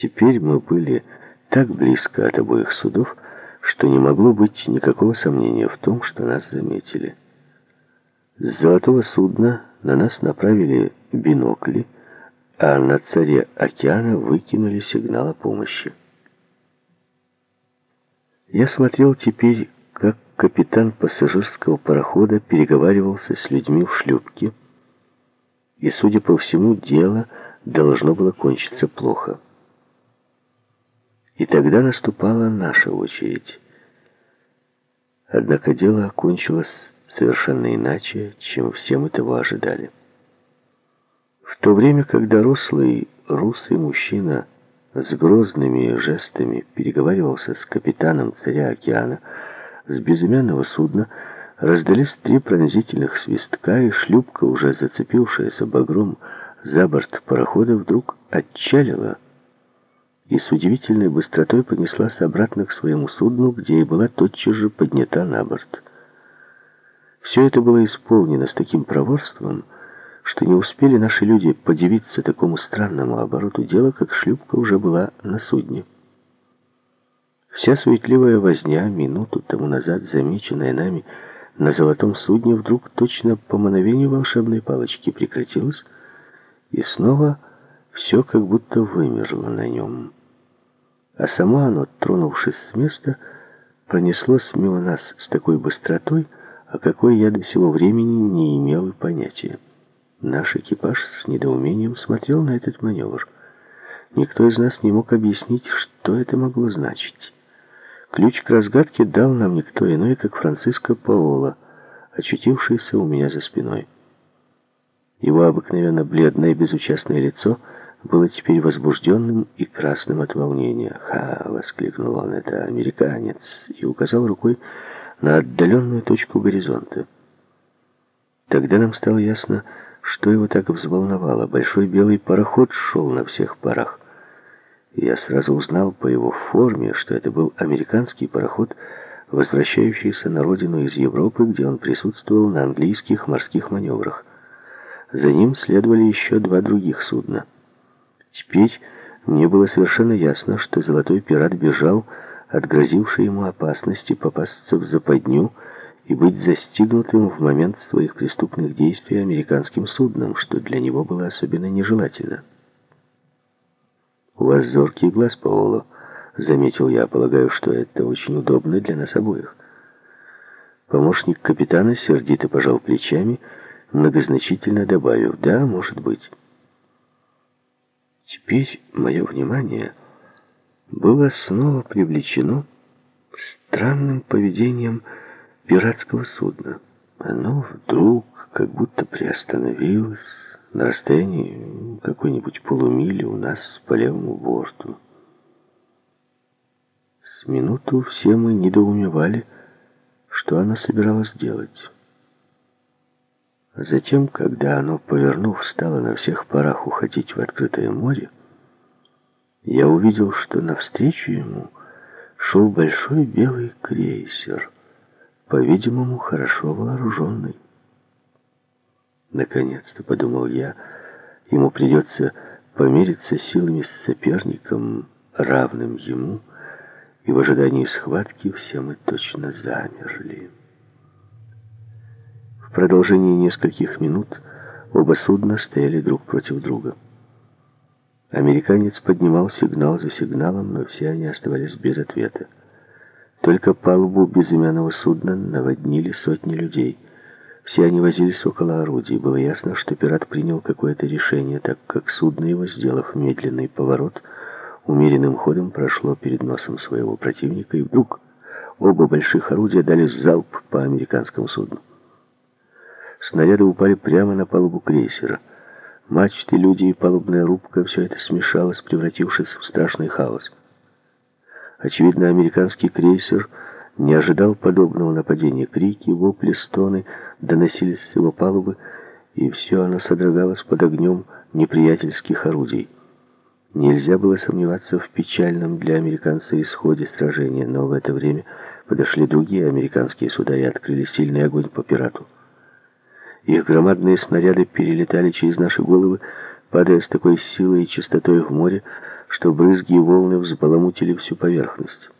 Теперь мы были так близко от обоих судов, что не могло быть никакого сомнения в том, что нас заметили. С золотого судна на нас направили бинокли, а на царе океана выкинули сигнал о помощи. Я смотрел теперь, как капитан пассажирского парохода переговаривался с людьми в шлюпке, и, судя по всему, дело должно было кончиться плохо. И тогда наступала наша очередь. Однако дело окончилось совершенно иначе, чем все мы того ожидали. В то время, когда рослый русый мужчина с грозными жестами переговаривался с капитаном царя океана, с безымянного судна раздались три пронзительных свистка, и шлюпка, уже зацепившаяся багром за борт парохода, вдруг отчалила и с удивительной быстротой понеслась обратно к своему судну, где и была тотчас же поднята на борт. Все это было исполнено с таким проворством, что не успели наши люди подивиться такому странному обороту дела, как шлюпка уже была на судне. Вся суетливая возня, минуту тому назад замеченная нами на золотом судне, вдруг точно по мановению волшебной палочки прекратилась, и снова все как будто вымерло на нем. А само оно, тронувшись с места, пронеслось мимо нас с такой быстротой, о какой я до сего времени не имел и понятия. Наш экипаж с недоумением смотрел на этот маневр. Никто из нас не мог объяснить, что это могло значить. Ключ к разгадке дал нам никто иной, как Франциско Паоло, очутившийся у меня за спиной. Его обыкновенно бледное безучастное лицо было теперь возбужденным и красным от волнения. «Ха!» — воскликнул он, — «это американец!» и указал рукой на отдаленную точку горизонта. Тогда нам стало ясно, что его так взволновало. Большой белый пароход шел на всех парах. Я сразу узнал по его форме, что это был американский пароход, возвращающийся на родину из Европы, где он присутствовал на английских морских маневрах. За ним следовали еще два других судна. Теперь мне было совершенно ясно, что золотой пират бежал от грозившей ему опасности попасться в западню и быть застигнутым в момент своих преступных действий американским судном, что для него было особенно нежелательно. «У вас зоркий глаз, Паоло», — заметил я. «Полагаю, что это очень удобно для нас обоих». Помощник капитана сердито пожал плечами, многозначительно добавив «Да, может быть». Теперь мое внимание было снова привлечено странным поведением пиратского судна. Оно вдруг как будто приостановилось, на расстоянии какой-нибудь полумили у нас по левому борту. С минуту все мы недоумевали, что оно собиралось делать. Затем, когда оно, повернув, стало на всех парах уходить в открытое море, я увидел, что навстречу ему шел большой белый крейсер, по-видимому, хорошо вооруженный. Наконец-то, подумал я, ему придется помериться силами с соперником, равным ему, и в ожидании схватки все мы точно замерли. В продолжении нескольких минут оба судна стояли друг против друга. Американец поднимал сигнал за сигналом, но все они оставались без ответа. Только палубу безымянного судна наводнили сотни людей — все они возились около орудий. Было ясно, что пират принял какое-то решение, так как судно его, сделав медленный поворот, умеренным ходом прошло перед носом своего противника, и вдруг оба больших орудия дали залп по американскому судну. Снаряды упали прямо на палубу крейсера. Мачты, люди и палубная рубка — все это смешалось, превратившись в страшный хаос. Очевидно, американский крейсер — не ожидал подобного нападения. Крики, вопли, стоны доносились с его палубы, и все оно содрогалось под огнем неприятельских орудий. Нельзя было сомневаться в печальном для американца исходе сражения, но в это время подошли другие американские суда и открыли сильный огонь по пирату. Их громадные снаряды перелетали через наши головы, падая с такой силой и частотой в море, что брызги и волны взбаламутили всю поверхность.